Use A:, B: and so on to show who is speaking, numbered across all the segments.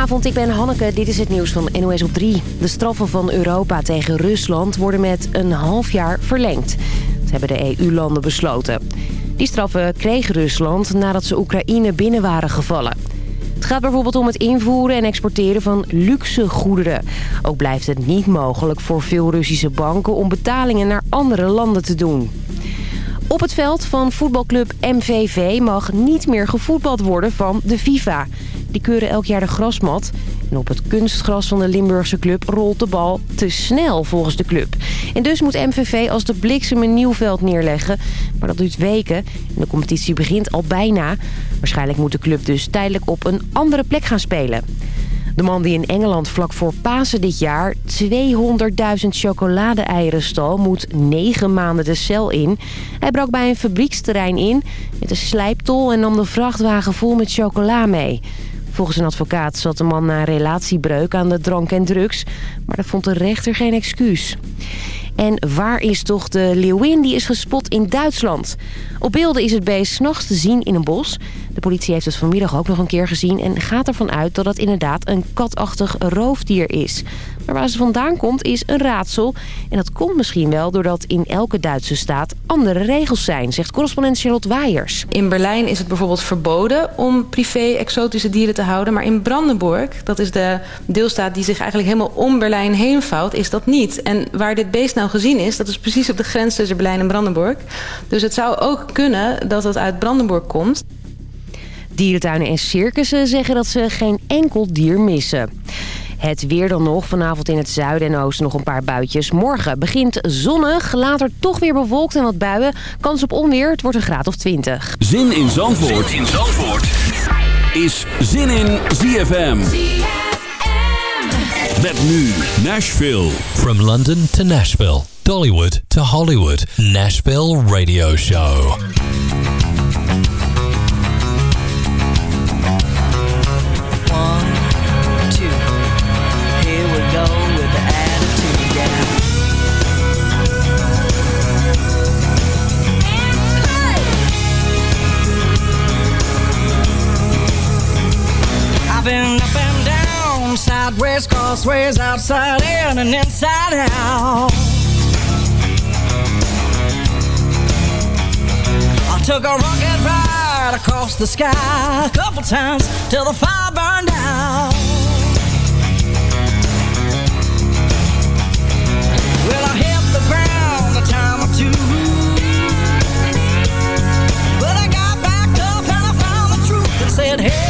A: Goedenavond, ik ben Hanneke. Dit is het nieuws van NOS op 3. De straffen van Europa tegen Rusland worden met een half jaar verlengd. Dat hebben de EU-landen besloten. Die straffen kreeg Rusland nadat ze Oekraïne binnen waren gevallen. Het gaat bijvoorbeeld om het invoeren en exporteren van luxe goederen. Ook blijft het niet mogelijk voor veel Russische banken om betalingen naar andere landen te doen. Op het veld van voetbalclub MVV mag niet meer gevoetbald worden van de FIFA. Die keuren elk jaar de grasmat. En op het kunstgras van de Limburgse club rolt de bal te snel volgens de club. En dus moet MVV als de bliksem een nieuw veld neerleggen. Maar dat duurt weken en de competitie begint al bijna. Waarschijnlijk moet de club dus tijdelijk op een andere plek gaan spelen. De man die in Engeland vlak voor Pasen dit jaar 200.000 chocolade-eieren stal... moet negen maanden de cel in. Hij brak bij een fabrieksterrein in met een slijptol... en nam de vrachtwagen vol met chocola mee. Volgens een advocaat zat de man na relatiebreuk aan de drank en drugs. Maar dat vond de rechter geen excuus. En waar is toch de leeuwin? Die is gespot in Duitsland. Op beelden is het beest s'nachts te zien in een bos. De politie heeft het vanmiddag ook nog een keer gezien... en gaat ervan uit dat het inderdaad een katachtig roofdier is. Maar waar ze vandaan komt is een raadsel. En dat komt misschien wel doordat in elke Duitse staat andere regels zijn... zegt correspondent Charlotte Waiers.
B: In Berlijn is het bijvoorbeeld verboden om privé exotische dieren te houden. Maar in Brandenburg, dat is de deelstaat die zich eigenlijk helemaal om Berlijn heen vouwt... is dat niet. En waar dit beest nou gezien is, dat is precies op de grens tussen Berlijn en Brandenburg. Dus het zou ook kunnen dat het uit Brandenburg komt.
A: Dierentuinen en circussen zeggen dat ze geen enkel dier missen. Het weer dan nog. Vanavond in het zuiden en oosten nog een paar buitjes. Morgen begint zonnig, later toch weer bewolkt en wat buien. Kans op onweer, het wordt een graad of 20.
C: Zin in Zandvoort, zin in Zandvoort. is Zin in ZFM. Met nu Nashville.
D: From London to Nashville. Dollywood to Hollywood. Nashville Radio Show.
E: Sideways, crossways, outside in and inside out. I took a rocket ride across the sky a couple times till the fire burned out. Well, I hit the ground a time or two. But I got back up and I found the truth and said, hey.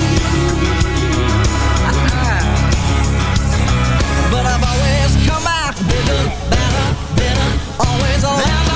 E: always on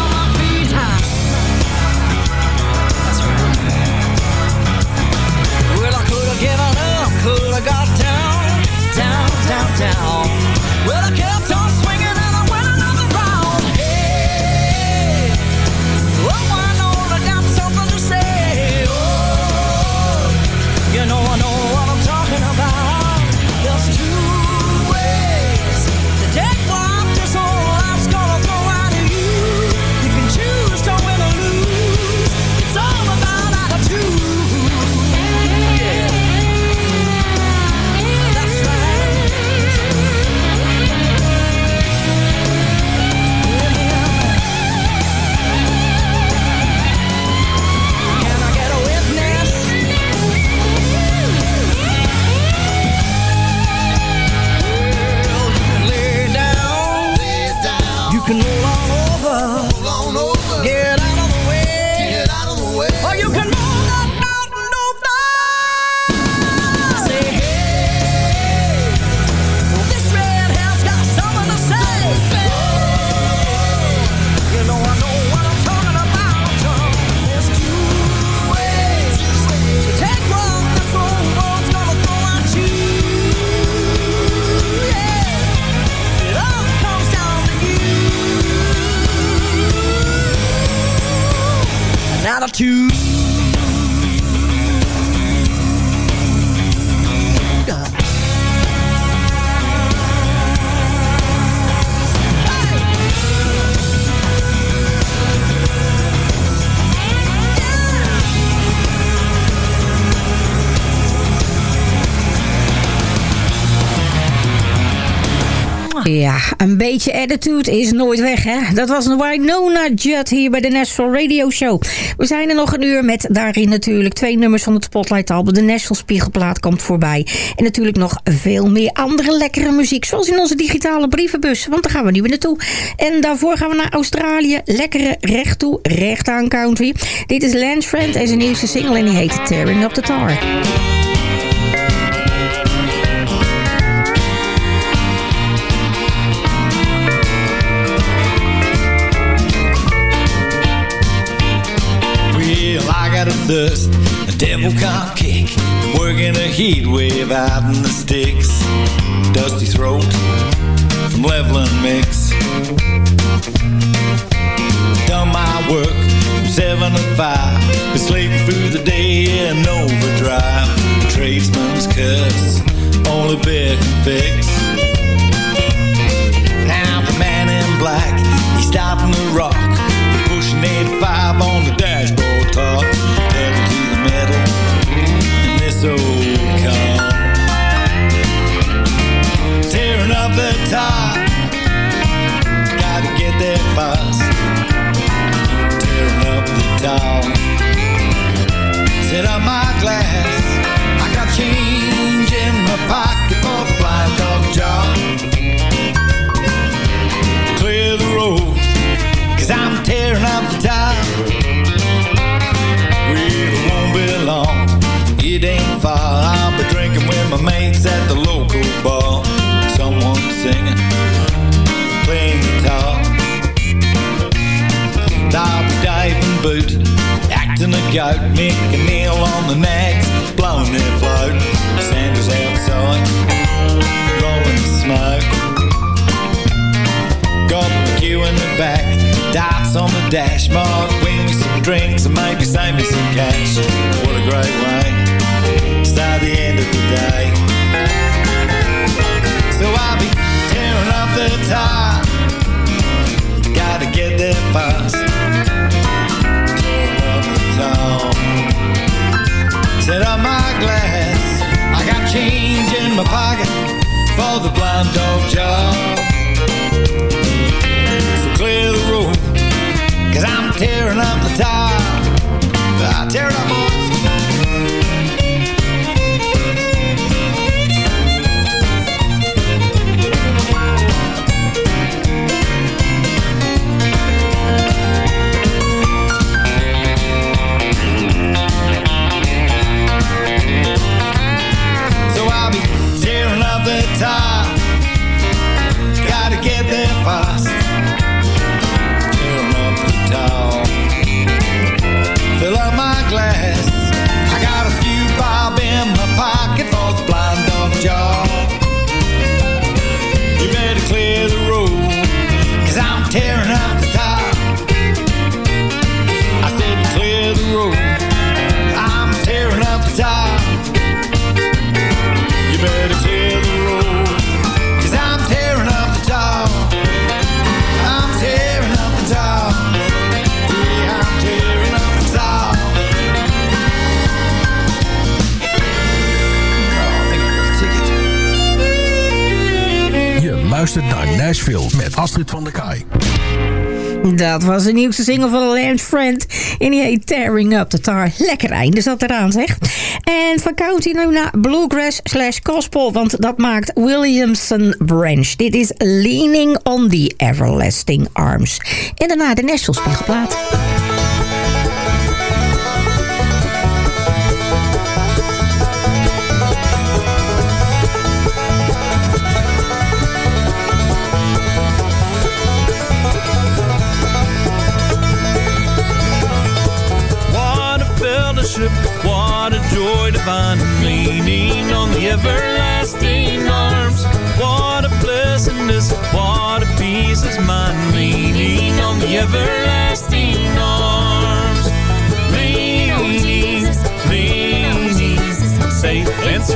F: Ja, een beetje attitude is nooit weg, hè? Dat was een Winona Judd hier bij de Nashville Radio Show. We zijn er nog een uur met daarin natuurlijk twee nummers van het Spotlight album. De Nashville Spiegelplaat komt voorbij. En natuurlijk nog veel meer andere lekkere muziek. Zoals in onze digitale brievenbus. Want daar gaan we nu weer naartoe. En daarvoor gaan we naar Australië. Lekkere recht toe, recht aan country. Dit is Lance Friend en zijn nieuwste single en die heet Tearing Up the Tar.
G: Got a thirst, a devil can't kick. Working a heat wave out in the sticks. Dusty throat from leveling mix. Done my work from seven to five. Been slaving through the day in overdrive. Tradesman's curse, only bear can fix. Now the man in black, he's stopping the rock. Pushing 85 on Fast. Tearing up the top. Set up my glass. Diving boot. Acting a goat Making nail on the nags Blowing their float. Sanders outside. Rolling the smoke. Got the queue in the back. Dots on the dash Mark, win me some drinks And maybe save me some cash. What a great way. To Start the end of the day. So I'll be tearing up the top. Gotta get there fast Set up my glass. I got change in my pocket For the blind dog job. So clear the road Cause I'm tearing up the top. I tear it up, boys top Gotta get there fast. Tearing up the top Fill up my glass. I got a few bob in my pocket For the blind dog job You better clear the road Cause I'm tearing up
H: luistert naar Nashville met Astrid van der Kaai.
F: Dat was de nieuwste single van Lance Friend. En die heet Tearing Up the Tar. Lekker einde zat eraan, zeg. En van country nu naar bluegrass slash gospel. Want dat maakt Williamson Branch. Dit is Leaning on the Everlasting Arms. En daarna de Nashville Spiegelplaat.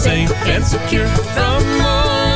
I: safe and secure from all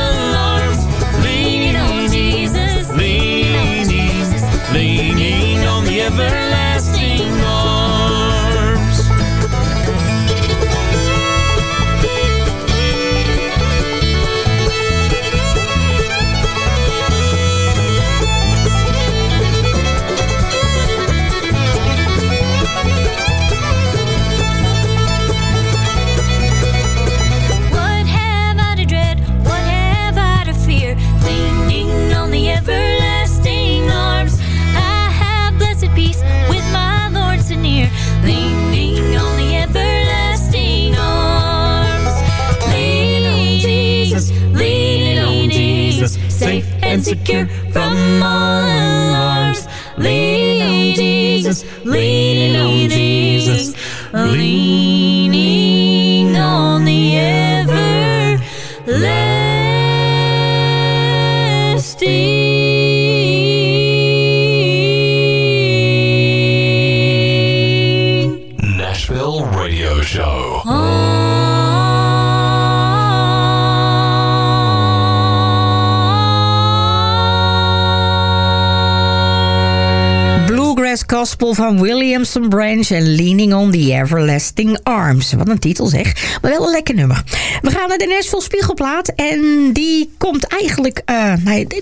F: van Williamson Branch en Leaning on the Everlasting Arms. Wat een titel zeg, maar wel een lekker nummer. We gaan naar de Nashville Spiegelplaat en die komt eigenlijk... eh,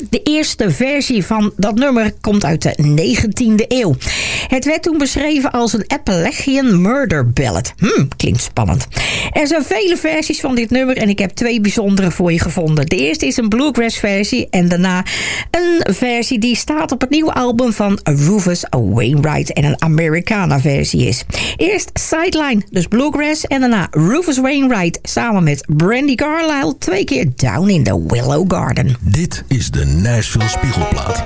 F: de eerste versie van dat nummer komt uit de 19e eeuw. Het werd toen beschreven als een Appalachian Murder Ballad. Hmm, klinkt spannend. Er zijn vele versies van dit nummer en ik heb twee bijzondere voor je gevonden. De eerste is een bluegrass versie en daarna een versie die staat op het nieuwe album van Rufus Wainwright en een Americana versie is. Eerst Sideline, dus bluegrass en daarna Rufus Wainwright samen met Brandy Carlisle twee keer Down in the Willow Garden.
J: Dit is de Nashville Spiegelplaat.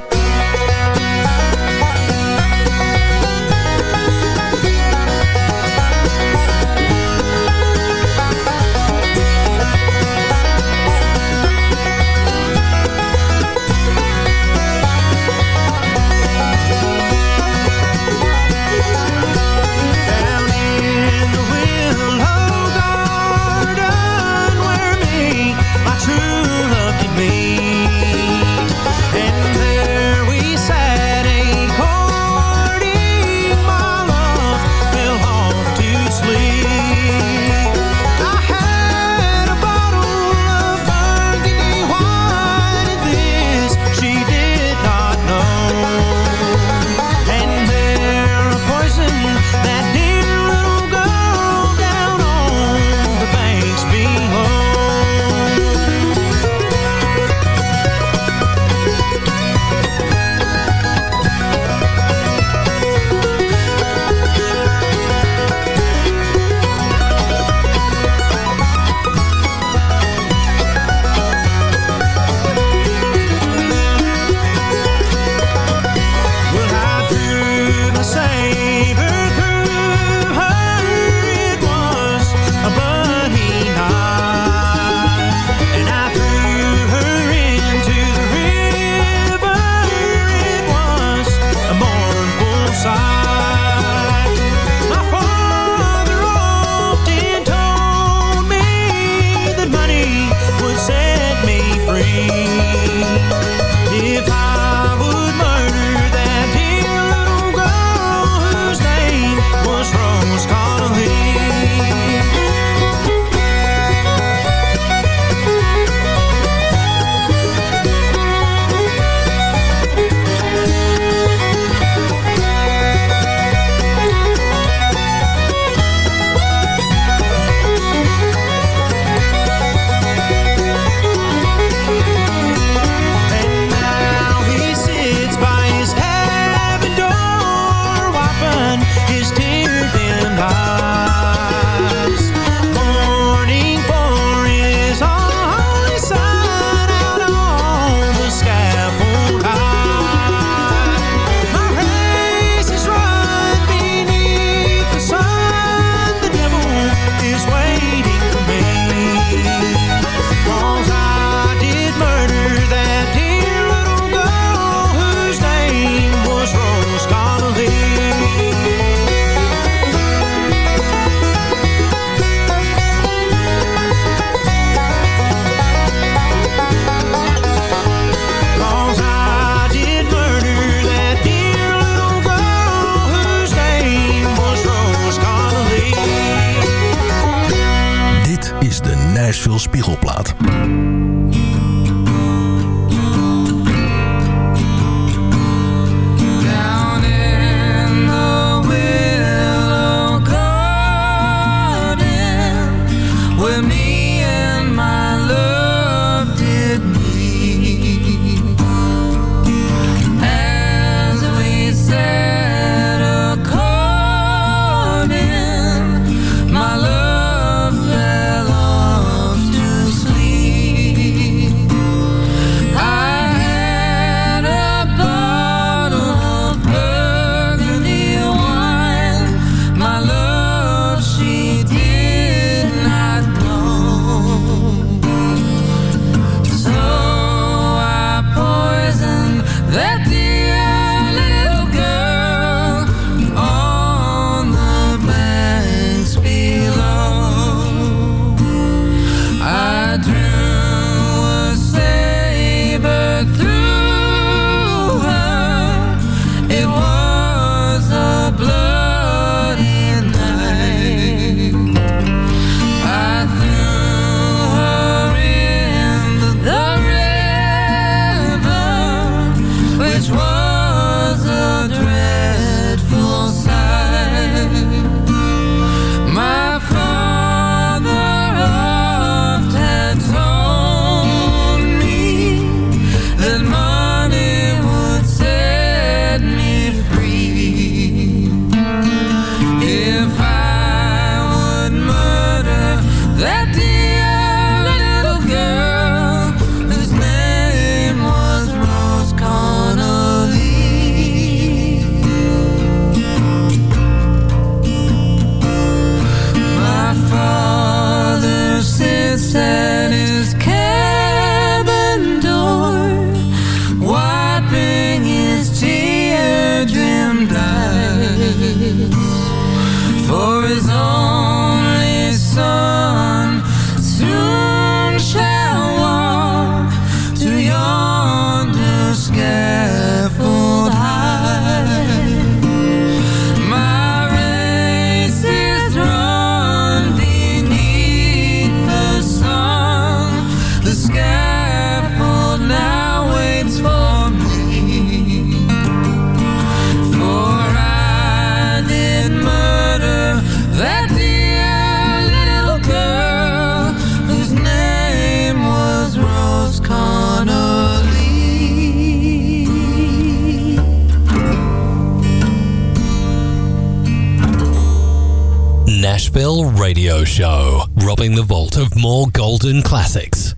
D: radio show, robbing the vault of more golden classics.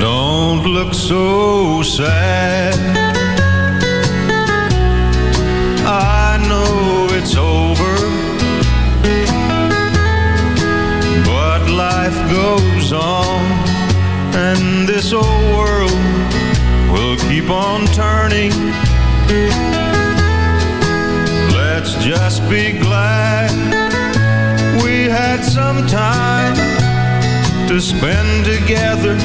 K: Don't look so sad. I know it's over, but life goes on, and this old world keep on turning. Let's just be glad we had some time to spend together.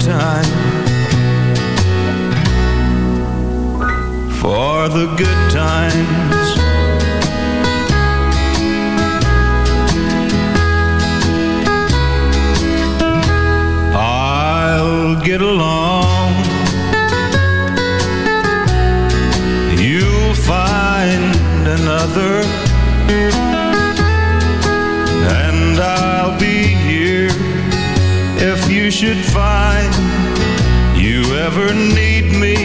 K: time. For the good times. I'll get along. You'll find another. You should find you ever need me,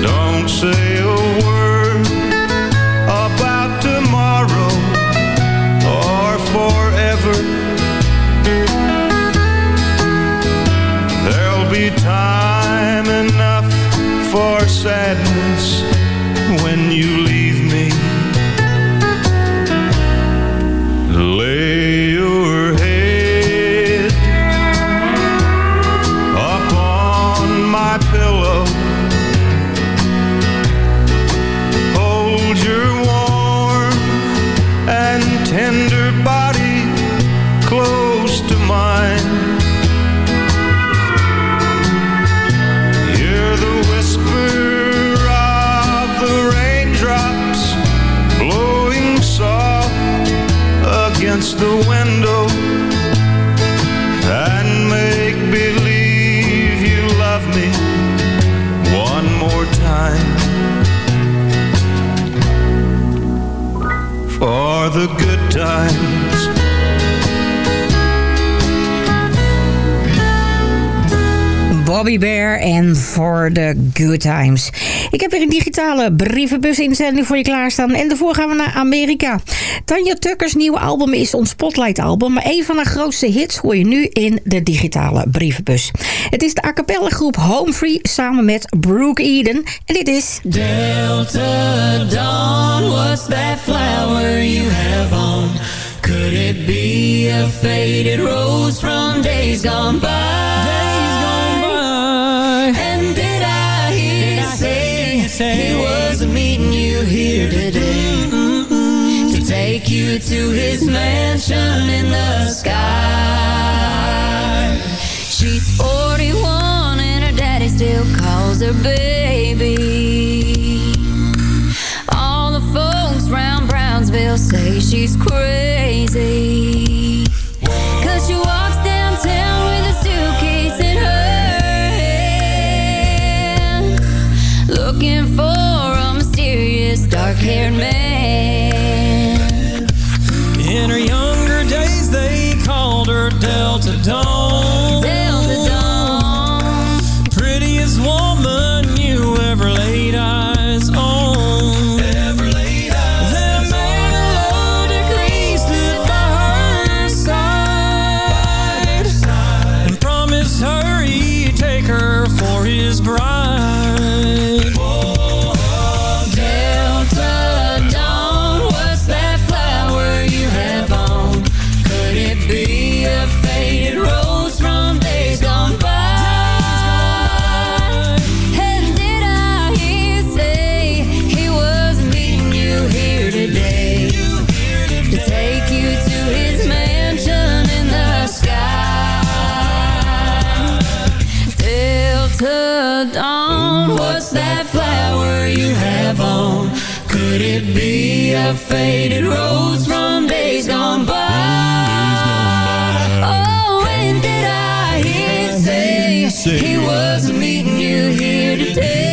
K: don't say
F: Bobby Bear en For the Good Times. Ik heb weer een digitale brievenbus inzending voor je klaarstaan. En daarvoor gaan we naar Amerika. Tanja Tuckers nieuwe album is ons Spotlight album. Maar een van haar grootste hits hoor je nu in de digitale brievenbus. Het is de a groep Home Free samen met Brooke Eden. En dit is...
I: Delta Dawn, what's that flower you have on? Could it be a faded rose from days gone by? Say, he was meeting you here today? To take you to his mansion in the sky. She's 41 and her daddy still calls her baby. All the folks round Brownsville say she's crazy.
L: Dawn,
I: what's that flower you have on? Could it be a faded rose from days gone by? Oh, and did I hear say he was meeting you here today?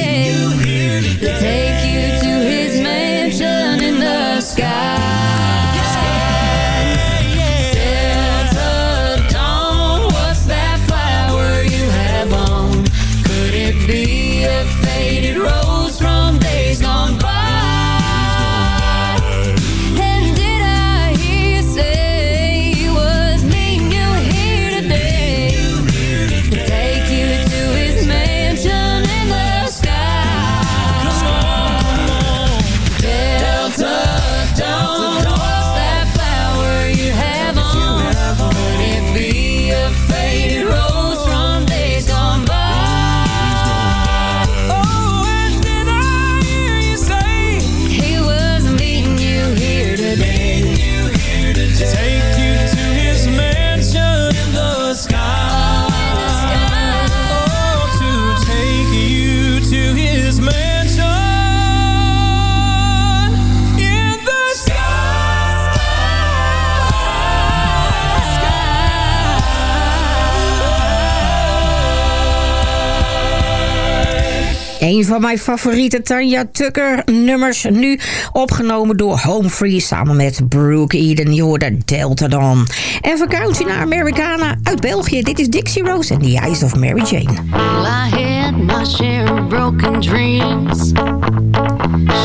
F: een van mijn favoriete Tanja Tucker nummers. Nu opgenomen door Home Free samen met Brooke Eden. Je hoorde Delta dan. En vakantie naar Americana uit België. Dit is Dixie Rose en The Eyes of Mary Jane.
M: Well, I had my share of broken dreams.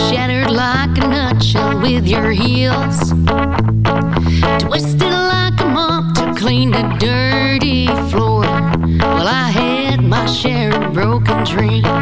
M: Shattered like a nutshell with your heels. Twisted like a mop to clean the dirty floor. Well, I had my share of broken dreams.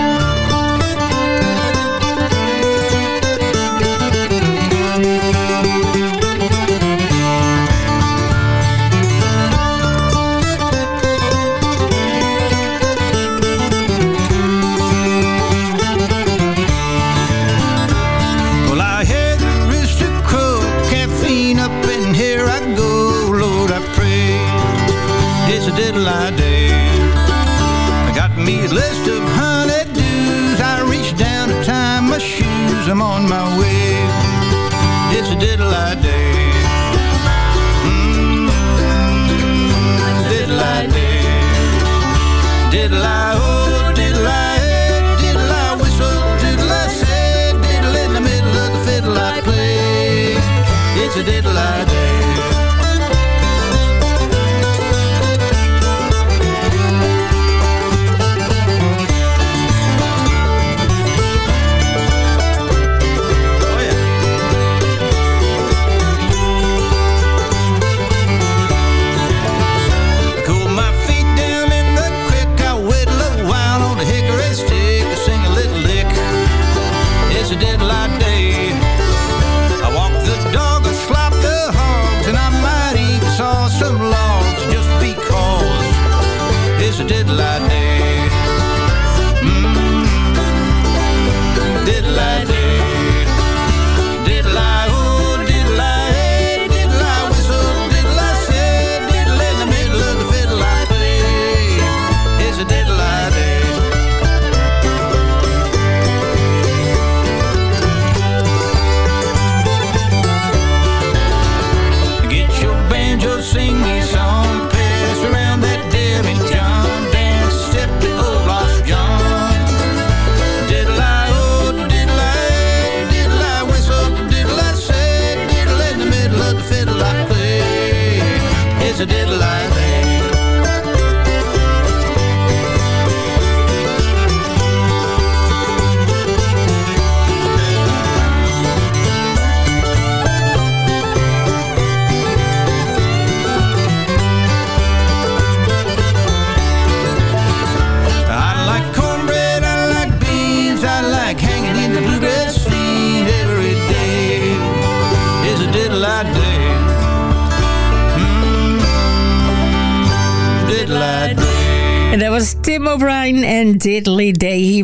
N: my way. It's a diddle I day. -hmm. Diddle I. Diddle I oh, diddle I diddle I whistle, I say, diddle in the middle of the fiddle I play. It's a
F: diddle.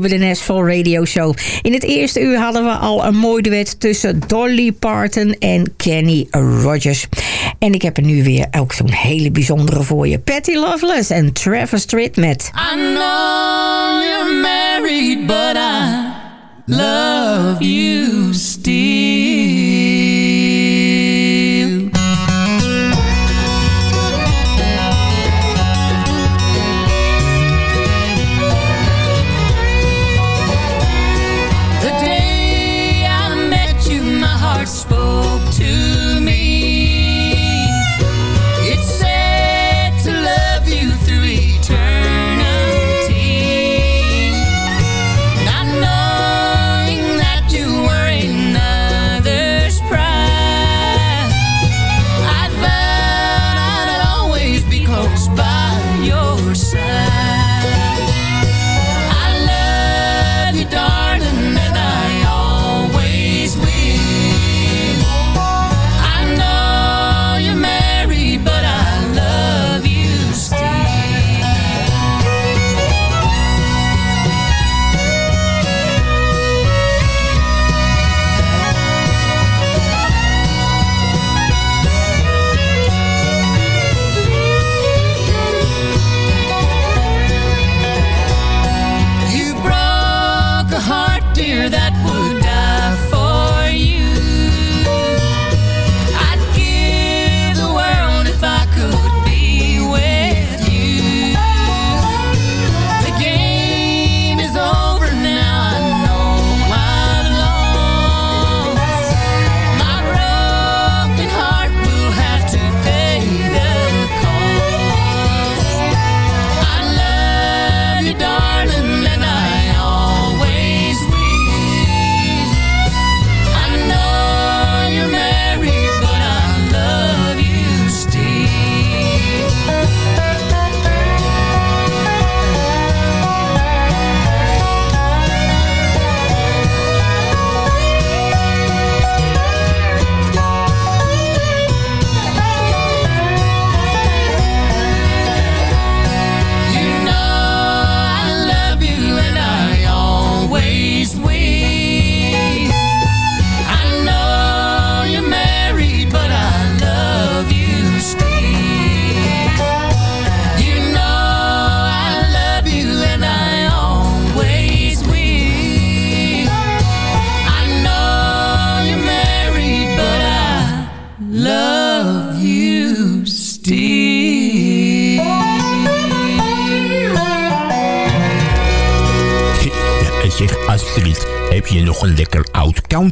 F: de Nashville Radio Show. In het eerste uur hadden we al een mooi duet tussen Dolly Parton en Kenny Rogers. En ik heb er nu weer ook zo'n hele bijzondere voor je. Patty Loveless en Travis Tritt met...
O: I know you're married, but I love you still.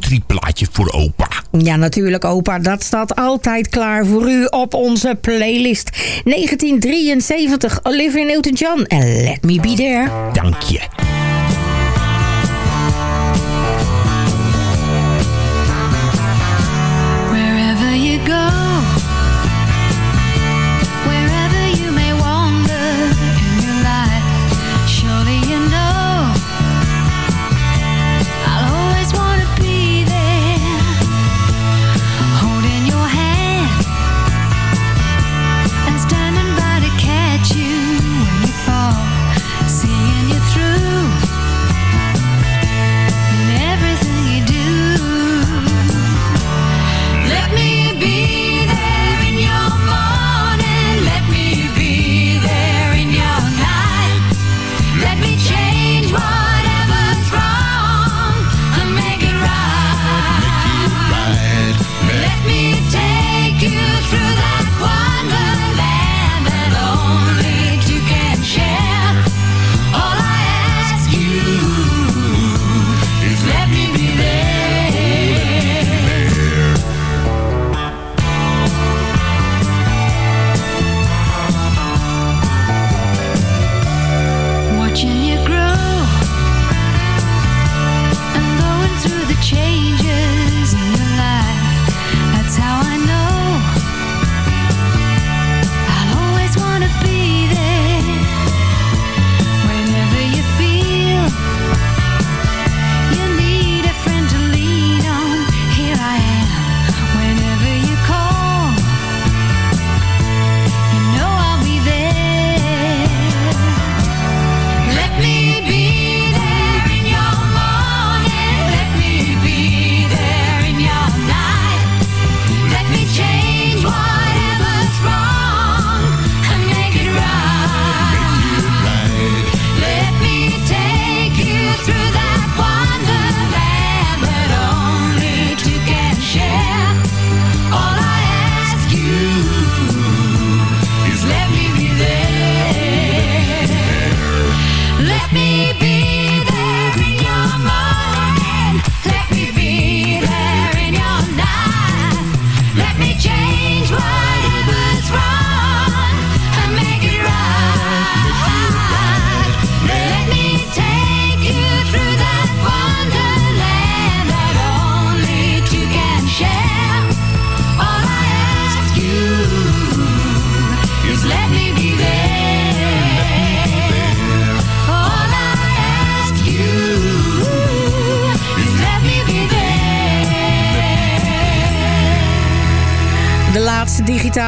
I: countryplaatje voor opa.
F: Ja, natuurlijk opa. Dat staat altijd klaar voor u op onze playlist. 1973, Olivia Newton-John en Let Me Be There.
I: Dank je.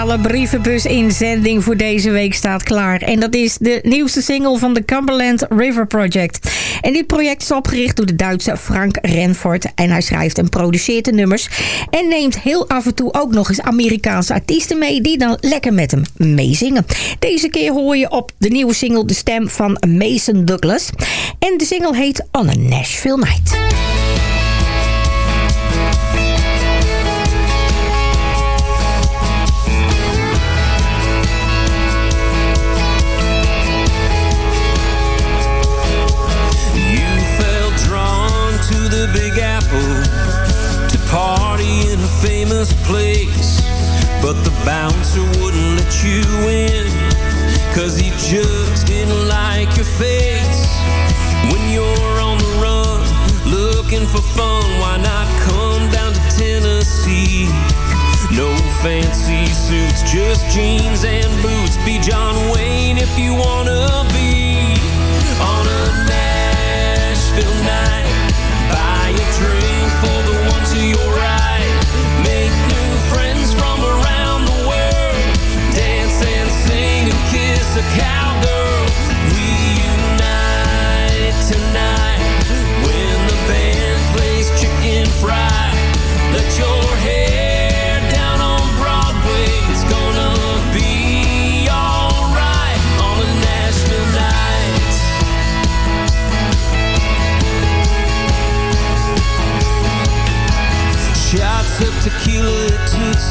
F: Digitale brievenbus-inzending voor deze week staat klaar. En dat is de nieuwste single van de Cumberland River Project. En dit project is opgericht door de Duitse Frank Renfort. En hij schrijft en produceert de nummers. En neemt heel af en toe ook nog eens Amerikaanse artiesten mee... die dan lekker met hem meezingen. Deze keer hoor je op de nieuwe single de stem van Mason Douglas. En de single heet On a Nashville Night.
P: But the bouncer wouldn't let you in, cause he just didn't like your face. When you're on the run, looking for fun, why not come down to Tennessee? No fancy suits, just jeans and boots. Be John Wayne if you wanna be on a Nashville night. Buy a drink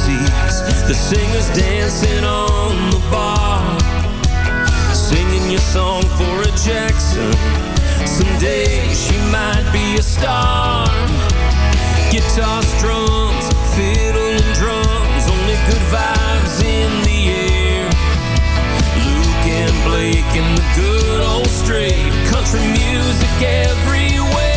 P: at Tootsie's The singers dancing on the bar Singing your song for a Jackson. Someday she might be a star. Guitar strums, fiddle and drums Only good vibes in the air. Luke and Blake and the good old Strait. Country music everywhere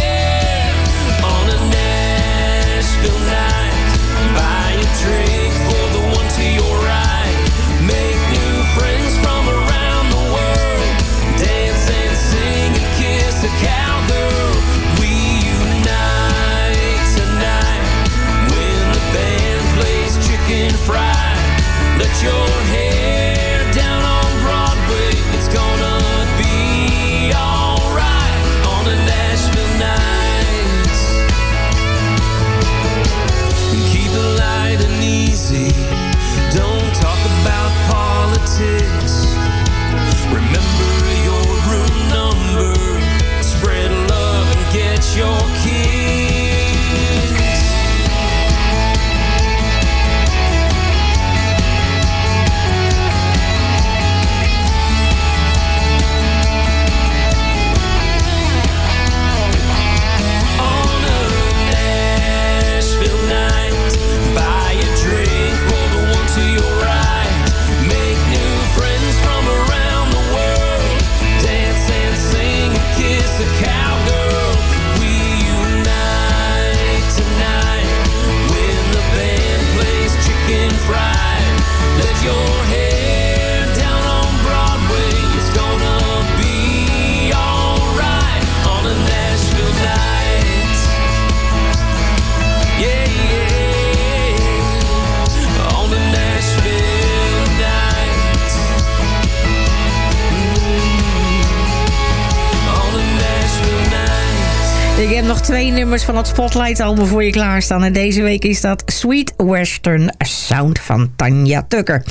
F: het Spotlight-album voor je klaarstaan. En deze week is dat Sweet Western Sound van Tanya Tucker.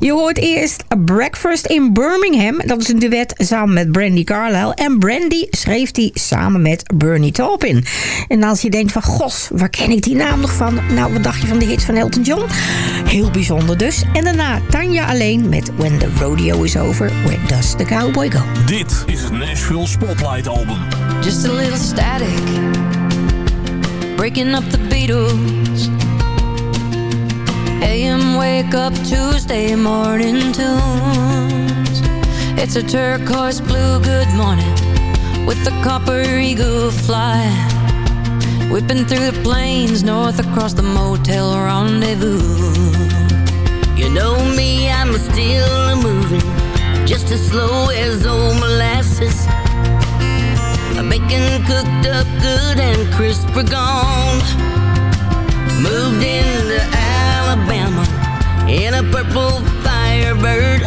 F: Je hoort eerst Breakfast in Birmingham. Dat is een duet samen met Brandy Carlisle. En Brandy schreef die samen met Bernie Taupin. En als je denkt van, gos, waar ken ik die naam nog van? Nou, wat dacht je van de hits van Elton John? Heel bijzonder dus. En daarna Tanya alleen met When the Rodeo is Over, Where Does the Cowboy Go?
C: Dit is het Nashville Spotlight Album.
M: just a little static breaking up the Beatles. AM wake up Tuesday morning tunes. It's a turquoise blue good morning with the copper eagle fly. Whipping through the plains north across the motel rendezvous.
Q: You know me, I'm still a moving, just as slow as old molasses. Bacon cooked up good and crisp are gone. Moved into Alabama, in a purple firebird.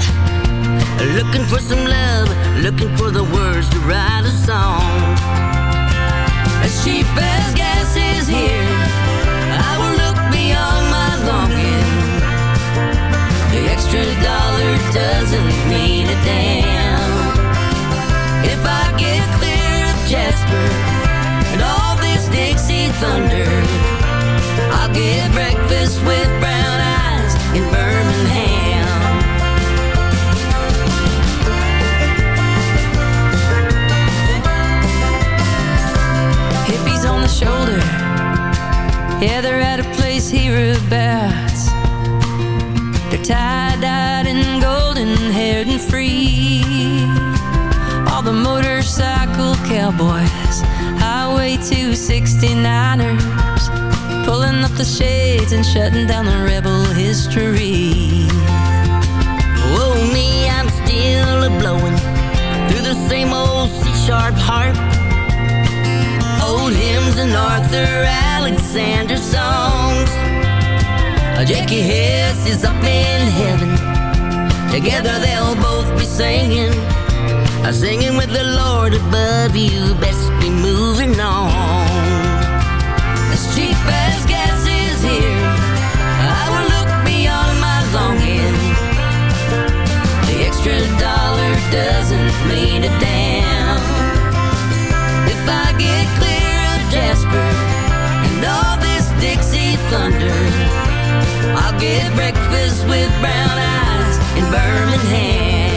Q: Looking for some love, looking for the words to write a song. As cheap as gas is here, I will look beyond my longing. The extra dollar doesn't mean a damn. Of Jasper and all this Dixie thunder, I'll get breakfast with brown eyes in Birmingham.
R: Hippies on the shoulder. Yeah, they're at a place hereabouts. They're tie-dyed and golden haired and free. All the motorcycle cowboys, Highway 269ers, pulling up the shades and shutting down the rebel history.
Q: Oh, me, I'm still a blowing through the same old C-sharp harp. Old hymns and Arthur Alexander songs. Jackie Hess is up in heaven. Together they'll both be singing. Uh, singing with the Lord above you. Best be moving on. As cheap as gas is here, I will look beyond my longing. The extra dollar doesn't mean a damn. If I get clear of Jasper and all this Dixie thunder, I'll get breakfast with brown eyes in Birmingham.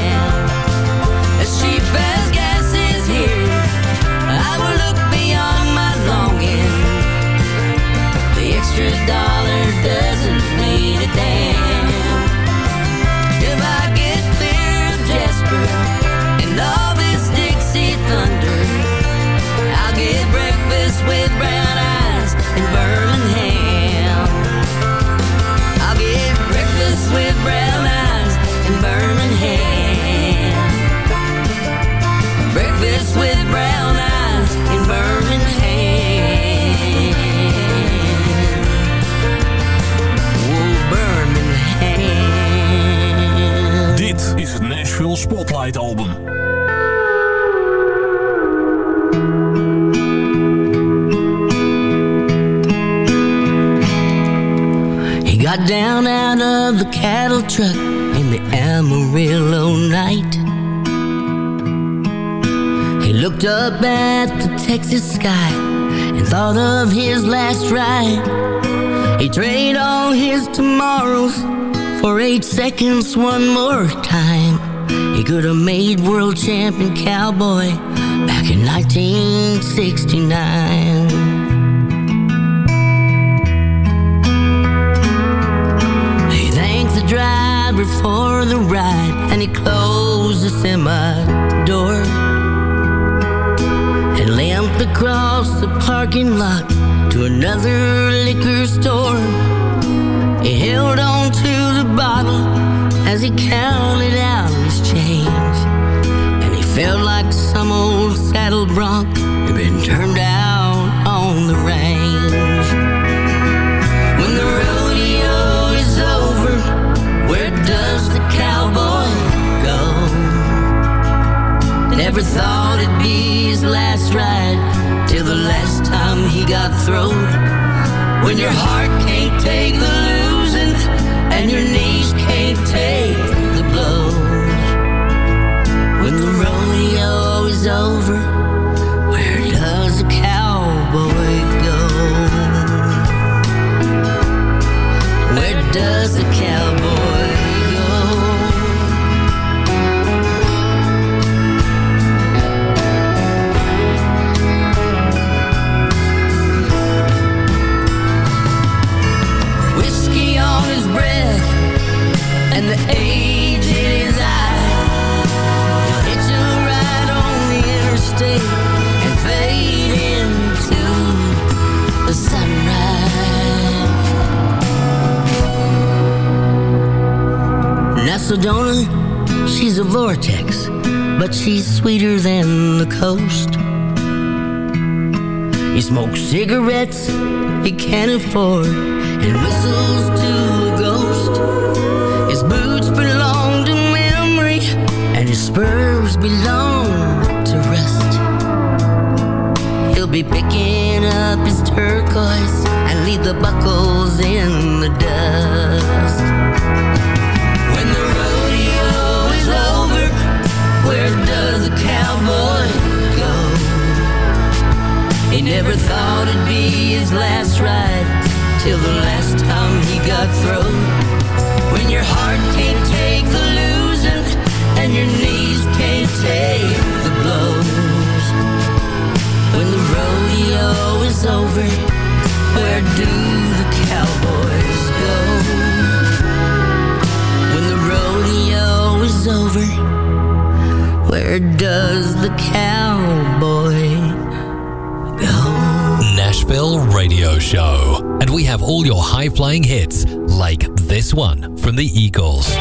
C: Spotlight Album.
Q: He got down out of the cattle truck in the Amarillo night. He looked up at the Texas sky and thought of his last ride. He traded all his tomorrows for eight seconds one more time. He could have made world champion cowboy back in 1969. He thanked the driver for the ride and he closed the semi door and limped across the parking lot to another liquor store. He held on to the bottle as he counted out felt like some old saddle bronc had been turned out on the range. When the rodeo is over, where does the cowboy go? Never thought it'd be his last ride till the last time he got throwed. When your heart can't take the losing and your knees can't take over, Sedona, she's a vortex, but she's sweeter than the coast. He smokes cigarettes he can't afford and whistles to a ghost. His boots belong to memory and his spurs belong to rust. He'll be picking up his turquoise and leave the buckles in the dust. Never thought it'd be his last ride till the last time he got thrown. When your heart can't take the losing and your knees can't take the blows. When the rodeo is over, where do the cowboys go? When the rodeo is over, where does the cowboy
J: Nashville Radio Show. And we have all your high flying hits, like this one from the Eagles.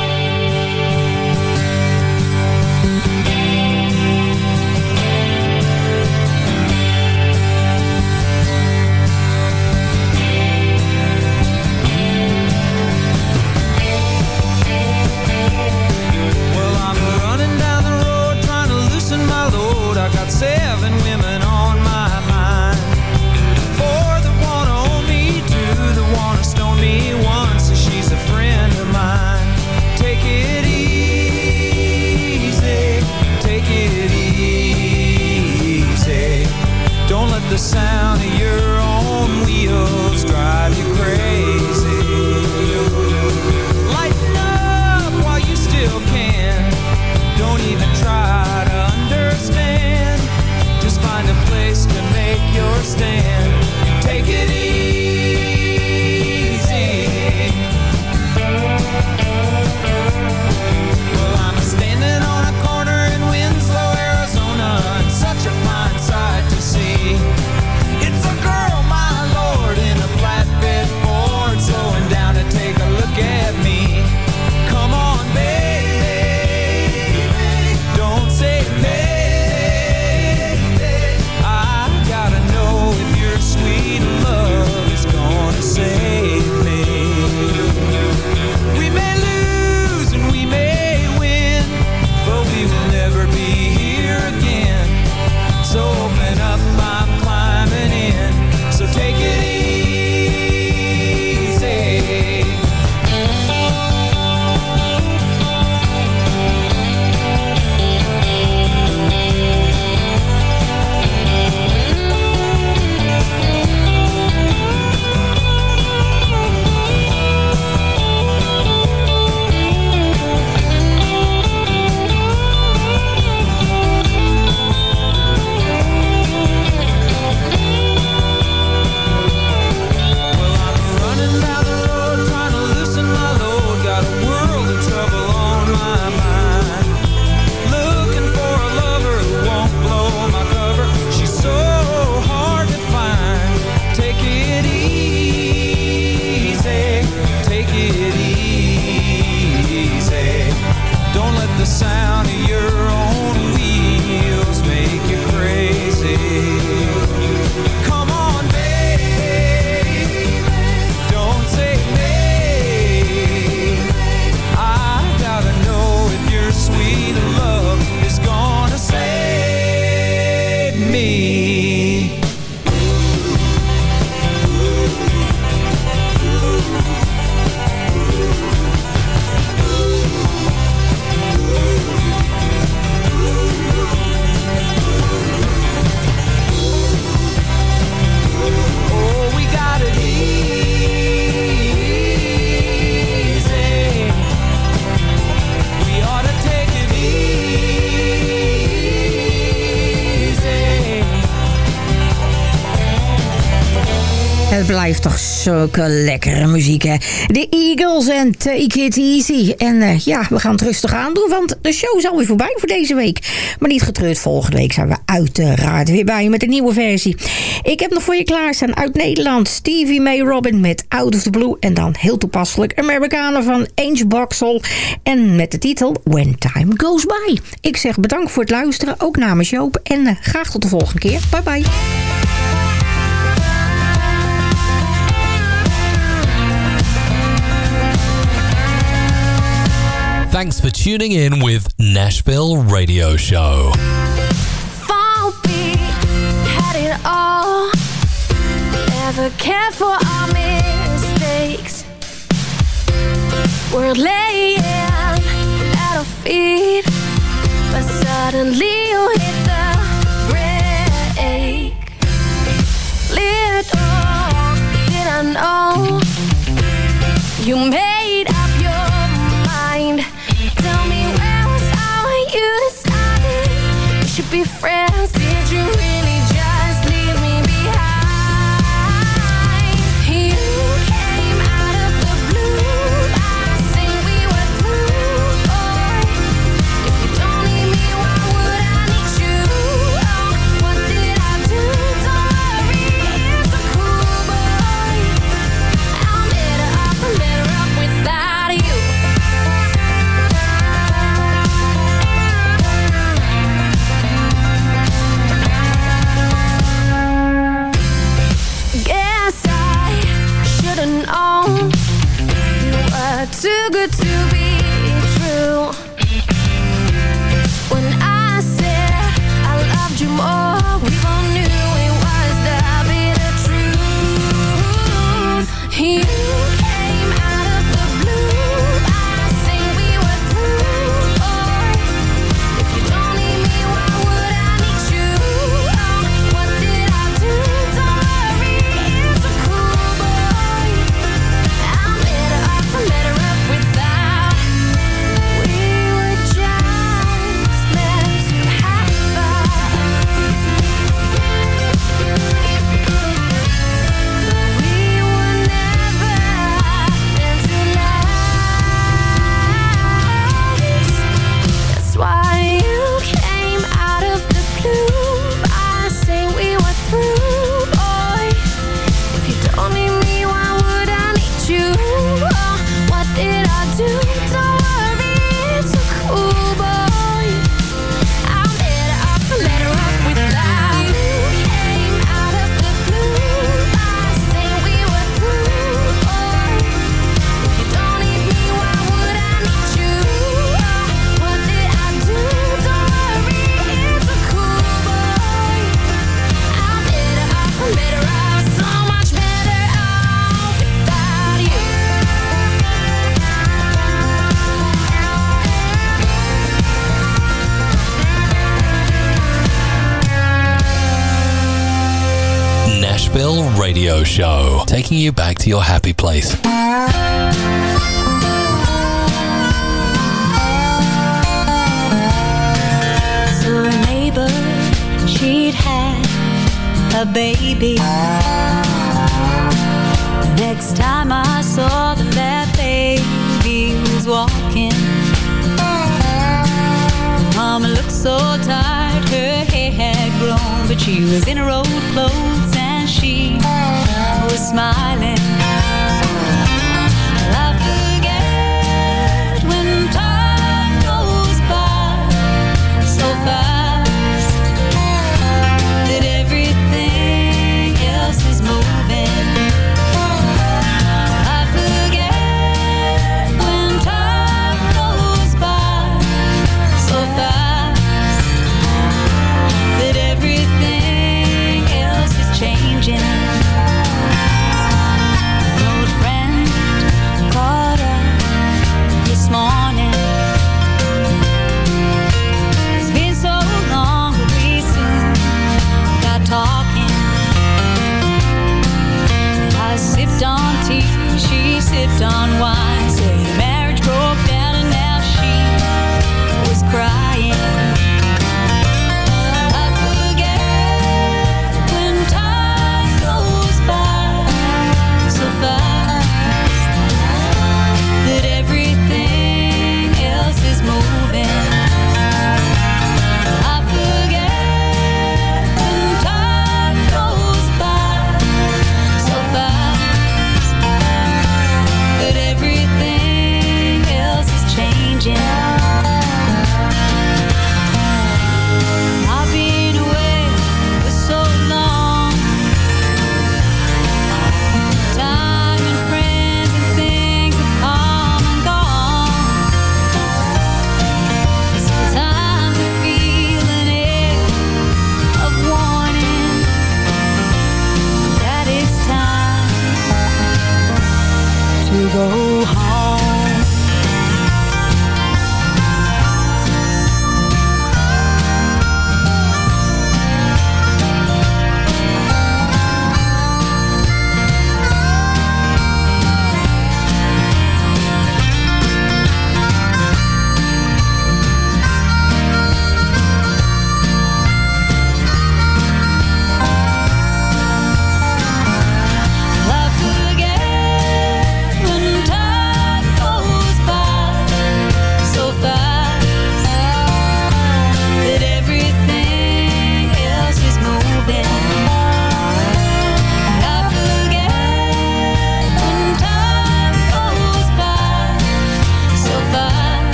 F: Blijft toch zulke lekkere muziek, hè? De Eagles en Take It Easy. En eh, ja, we gaan het rustig aandoen, want de show is alweer voorbij voor deze week. Maar niet getreurd, volgende week zijn we uiteraard weer bij je met een nieuwe versie. Ik heb nog voor je klaarstaan uit Nederland Stevie May Robin met Out of the Blue. En dan heel toepasselijk Amerikanen van Ange Boxel. En met de titel When Time Goes By. Ik zeg bedankt voor het luisteren, ook namens Joop. En eh, graag tot de volgende keer. Bye bye.
J: Thanks for tuning in with Nashville Radio Show.
S: Had it all. Never for our mistakes. We're laying at our feet, but suddenly
J: taking you back to your happy place.
S: So a neighbor, she'd had a baby. The next time I saw that that baby was walking, mama looked so tired, her hair had grown, but she was in her old clothes